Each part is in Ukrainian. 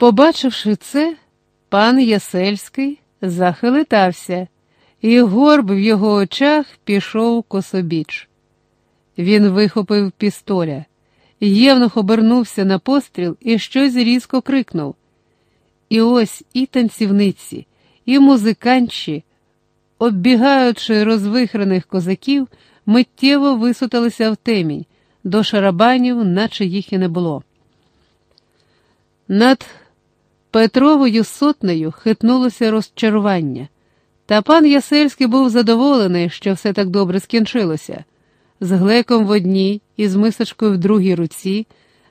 Побачивши це, пан Ясельський захилитався, і горб в його очах пішов кособіч. Він вихопив пістоля. Євнух обернувся на постріл і щось різко крикнув. І ось і танцівниці, і музиканчі, оббігаючи розвихрених козаків, миттєво висуталися в темінь, до шарабанів, наче їх і не було. Над Петровою сотнею хитнулося розчарування, та пан Ясельський був задоволений, що все так добре скінчилося. З глеком в одній і з мисочкою в другій руці,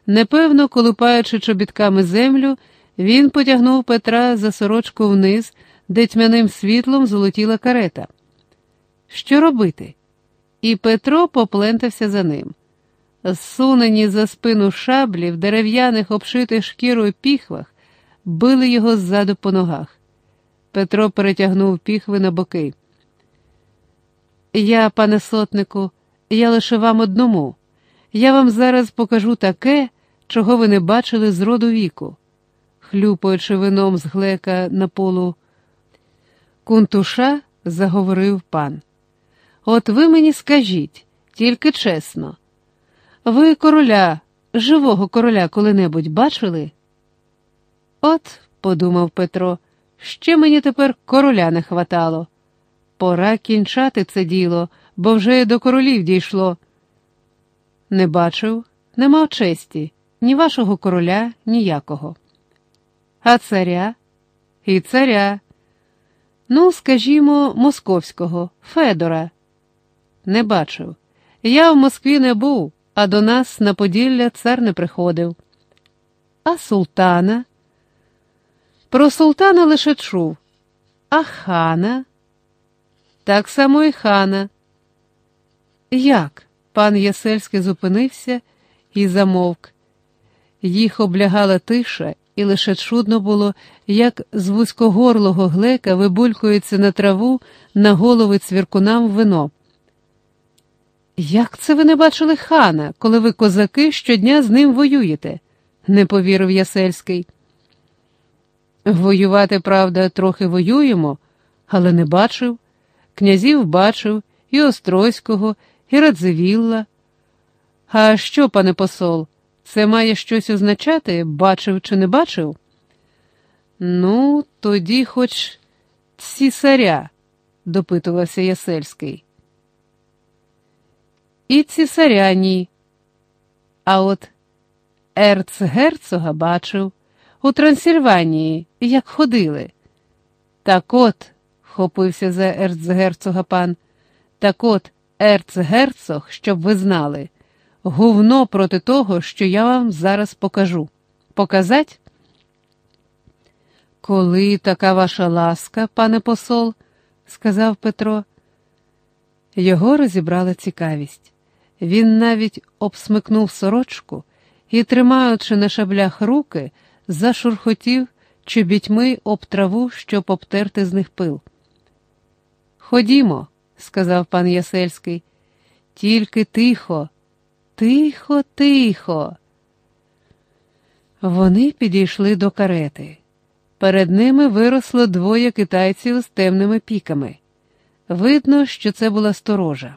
непевно колупаючи чобітками землю, він потягнув Петра за сорочку вниз, де тьмяним світлом золотіла карета. Що робити? І Петро поплентався за ним. Зсунені за спину шаблі в дерев'яних обшитих шкірою піхвах, били його ззаду по ногах. Петро перетягнув піхви на боки. Я, пане сотнику, я лише вам одному. Я вам зараз покажу таке, чого ви не бачили з роду віку, хлюпаючи вином з глека на полу. Кунтуша заговорив пан. От ви мені скажіть, тільки чесно, ви короля, живого короля коли-небудь бачили? От, подумав Петро, ще мені тепер короля не хватало. Пора кінчати це діло, бо вже до королів дійшло. Не бачив, не мав честі, ні вашого короля, ніякого. А царя і царя. Ну, скажімо, московського, Федора. Не бачив. Я в Москві не був, а до нас на Поділля цар не приходив. А султана? Про султана лише чув, а хана? Так само і хана. Як? Пан Ясельський зупинився і замовк. Їх облягала тиша, і лише чудно було, як з вузькогорлого глека вибулькується на траву на голови цвіркунам вино. Як це ви не бачили хана, коли ви козаки щодня з ним воюєте? не повірив Ясельський. Воювати, правда, трохи воюємо, але не бачив. Князів бачив і Острозького, і Радзивілла. А що, пане посол, це має щось означати, бачив чи не бачив? Ну, тоді хоч цісаря, допитувався Ясельський. І цісаря ні. А от ерцгерцога бачив у Трансильванії, як ходили. Так от, хопився за ерцгерцога пан, так от, ерцгерцог, щоб ви знали, гувно проти того, що я вам зараз покажу. Показать? Коли така ваша ласка, пане посол, сказав Петро. Його розібрала цікавість. Він навіть обсмикнув сорочку і, тримаючи на шаблях руки, зашурхотів чобітьми об траву, щоб обтерти з них пил. Ходімо, сказав пан Ясельський, тільки тихо, тихо, тихо. Вони підійшли до карети. Перед ними виросло двоє китайців з темними піками. Видно, що це була сторожа.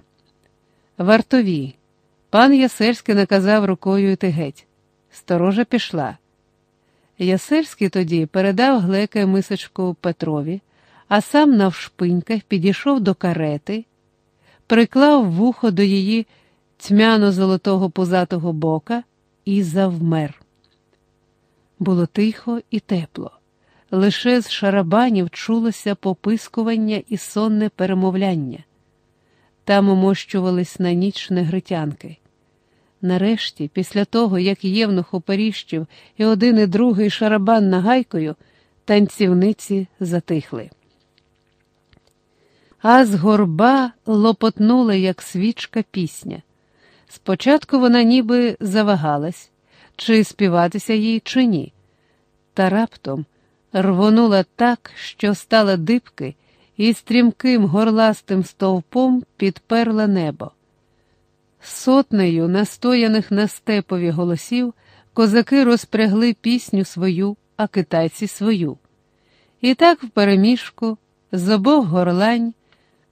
Вартові. Пан Ясельський наказав рукою йти геть. Сторожа пішла. Ясельський тоді передав глека мисочку Петрові, а сам навшпиньках підійшов до карети, приклав вухо до її тьмяно-золотого пузатого бока і завмер. Було тихо і тепло. Лише з шарабанів чулося попискування і сонне перемовляння. Там умощувались на ніч негритянки. Нарешті, після того, як Євнух оперіщив і один і другий шарабан нагайкою, танцівниці затихли. А з горба лопотнула, як свічка пісня. Спочатку вона ніби завагалась, чи співатися їй, чи ні, та раптом рвонула так, що стала дибки, і стрімким горластим стовпом підперла небо. Сотнею настояних на степові голосів козаки розпрягли пісню свою а китайці свою. І так впереміжку, з обох горлань,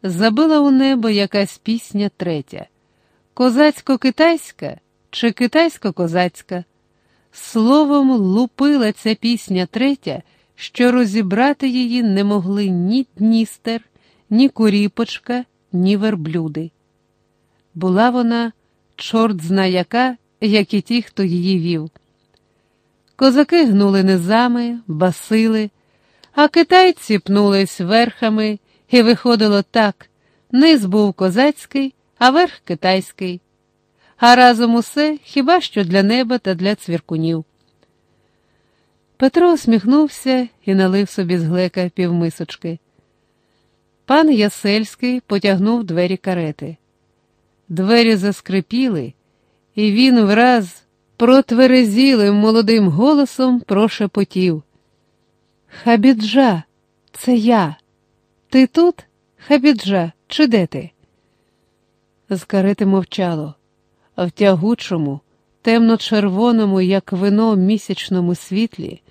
забила у небо якась пісня третя козацько-китайська чи китайсько-козацька. Словом, лупила ця пісня третя, що розібрати її не могли ні Дністер, ні Куріпочка, ні верблюди. Була вона чорт зна яка, як і ті, хто її вів. Козаки гнули низами, басили, а китайці пнулись верхами, і виходило так: низ був козацький, а верх китайський. А разом усе хіба що для неба та для цвіркунів. Петро усміхнувся і налив собі з глека півмисочки. Пан Ясельський потягнув двері карети. Двері заскрипіли, і він враз протверезілим молодим голосом прошепотів. Хабіджа, це я. Ти тут, Хабіджа, чи де ти? З карети мовчало, а в тягучому, темно-червоному, як вино місячному світлі,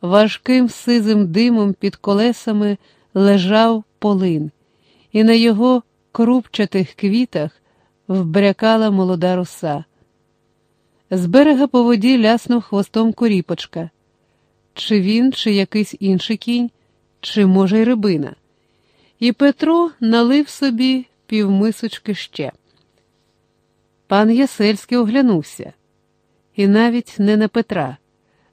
важким сизим димом під колесами лежав полин, і на його крупчатих квітах вбрякала молода роса. З берега по воді ляснув хвостом куріпочка. Чи він, чи якийсь інший кінь, чи, може, й рибина. І Петро налив собі півмисочки ще. Пан Ясельський оглянувся, і навіть не на Петра.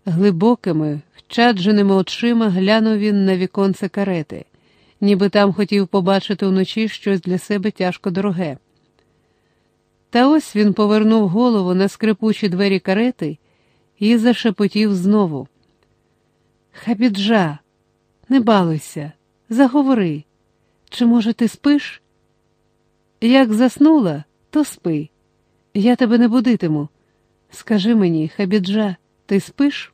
Глибокими, вчадженими очима глянув він на віконце карети, ніби там хотів побачити вночі щось для себе тяжко дороге. Та ось він повернув голову на скрипучі двері карети і зашепотів знову. Хабіджа, не балуйся, заговори. Чи, може, ти спиш? Як заснула, то спи. Я тебе не будитиму. Скажи мені, хабіджа, ти спиш?